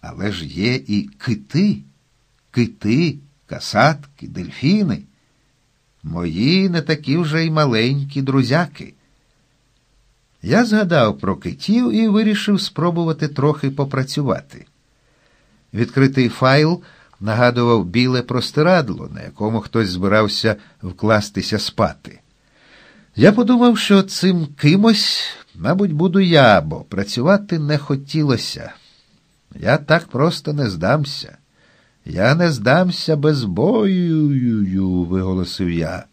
Але ж є і кити, кити, касатки, дельфіни. Мої не такі вже й маленькі друзяки. Я згадав про китів і вирішив спробувати трохи попрацювати. Відкритий файл нагадував біле простирадло, на якому хтось збирався вкластися спати. Я подумав, що цим кимось, мабуть, буду я, бо працювати не хотілося. Я так просто не здамся. Я не здамся без бою, виголосив я.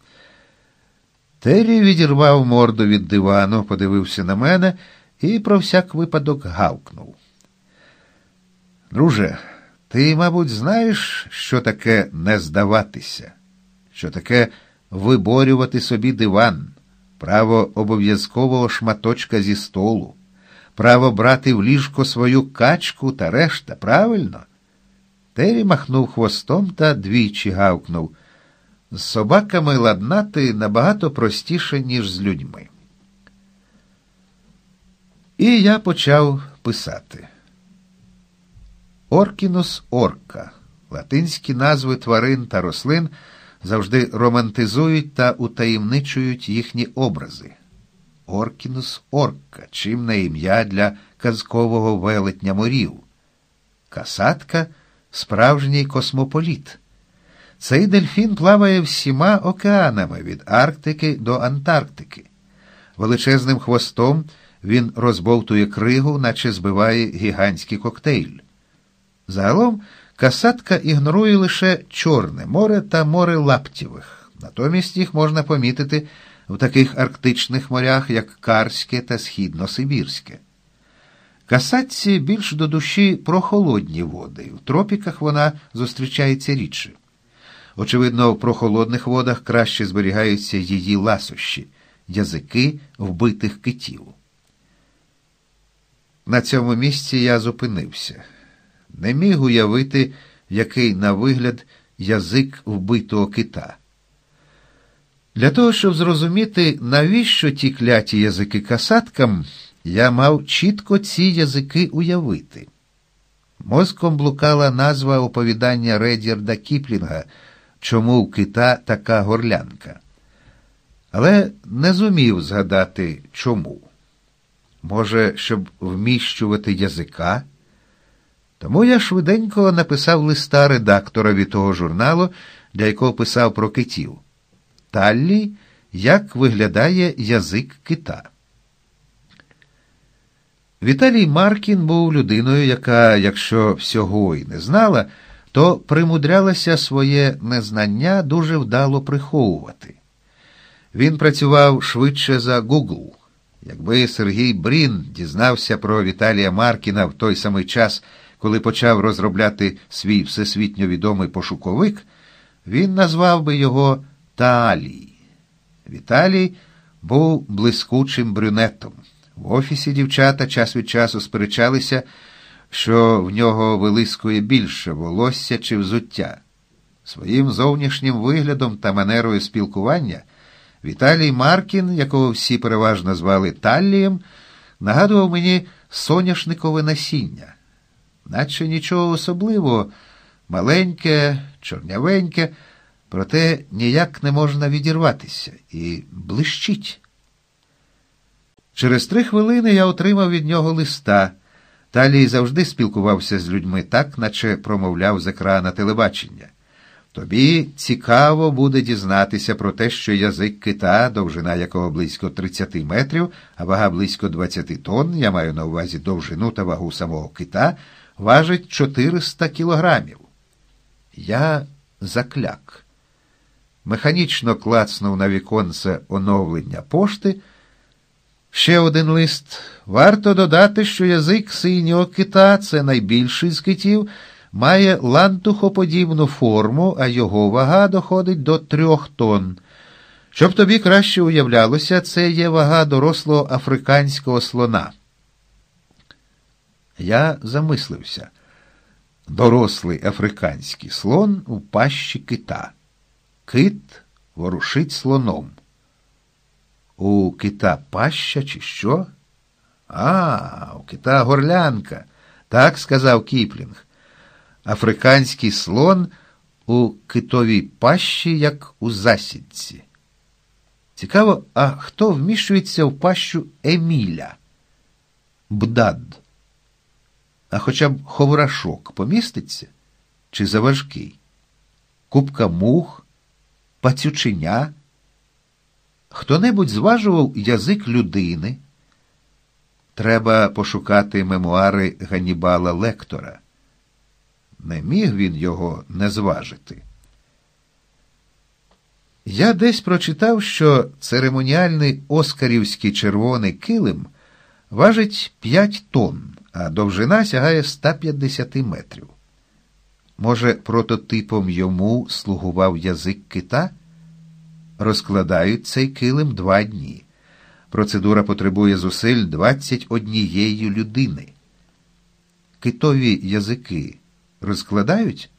Террі відірвав морду від дивану, подивився на мене і про всяк випадок гавкнув. Друже, ти, мабуть, знаєш, що таке не здаватися, що таке виборювати собі диван, право обов'язкового шматочка зі столу, право брати в ліжко свою качку та решта, правильно? Террі махнув хвостом та двічі гавкнув. З собаками ладнати набагато простіше, ніж з людьми. І я почав писати. Оркінус орка. Латинські назви тварин та рослин завжди романтизують та утаємничують їхні образи. Оркінус орка, чимне ім'я для казкового велетня морів. Касатка справжній космополіт. Цей дельфін плаває всіма океанами від Арктики до Антарктики. Величезним хвостом він розбовтує кригу, наче збиває гігантський коктейль. Загалом касатка ігнорує лише Чорне море та море Лаптєвих. Натомість їх можна помітити в таких арктичних морях, як Карське та Східно-Сибірське. Касатці більш до душі прохолодні води. В тропіках вона зустрічається рідше. Очевидно, в прохолодних водах краще зберігаються її ласощі, язики вбитих китів. На цьому місці я зупинився. Не міг уявити, який на вигляд язик вбитого кита. Для того, щоб зрозуміти, навіщо ті кляті язики касаткам, я мав чітко ці язики уявити. Мозком блукала назва оповідання Редірда Кіплінга чому в кита така горлянка. Але не зумів згадати чому. Може, щоб вміщувати язика? Тому я швиденько написав листа редакторові того журналу, для якого писав про китів. Таллі, як виглядає язик кита. Віталій Маркін був людиною, яка, якщо всього й не знала, то примудрялася своє незнання дуже вдало приховувати. Він працював швидше за Google. Якби Сергій Брін дізнався про Віталія Маркіна в той самий час, коли почав розробляти свій всесвітньо відомий пошуковик, він назвав би його Таалій. Віталій був блискучим брюнетом. В офісі дівчата час від часу сперечалися, що в нього вилискує більше волосся чи взуття. Своїм зовнішнім виглядом та манерою спілкування Віталій Маркін, якого всі переважно звали Таллієм, нагадував мені соняшникове насіння, наче нічого особливого, маленьке, чорнявеньке, проте ніяк не можна відірватися і блищить. Через три хвилини я отримав від нього листа. Талій завжди спілкувався з людьми так, наче промовляв з екрана телебачення. Тобі цікаво буде дізнатися про те, що язик кита, довжина якого близько 30 метрів, а вага близько 20 тонн, я маю на увазі довжину та вагу самого кита, важить 400 кілограмів. Я закляк. Механічно клацнув на віконце оновлення пошти. Ще один лист. Варто додати, що язик синього кита, це найбільший з китів, має лантухоподібну форму, а його вага доходить до трьох тонн. Щоб тобі краще уявлялося, це є вага дорослого африканського слона. Я замислився. Дорослий африканський слон у пащі кита. Кит ворушить слоном. У кита паща, чи що? А, у кита горлянка. Так сказав Кіплінг. Африканський слон у китовій пащі, як у засідці. Цікаво, а хто вміщується в пащу Еміля? Бдад. А хоча б ховрашок поміститься? Чи заважкий? Купка мух, пацюченя? Хто-небудь зважував язик людини? Треба пошукати мемуари Ганібала Лектора. Не міг він його не зважити. Я десь прочитав, що церемоніальний оскарівський червоний килим важить 5 тонн, а довжина сягає 150 метрів. Може, прототипом йому слугував язик кита? Розкладають цей килим два дні. Процедура потребує зусиль 21 людини. Китові язики розкладають?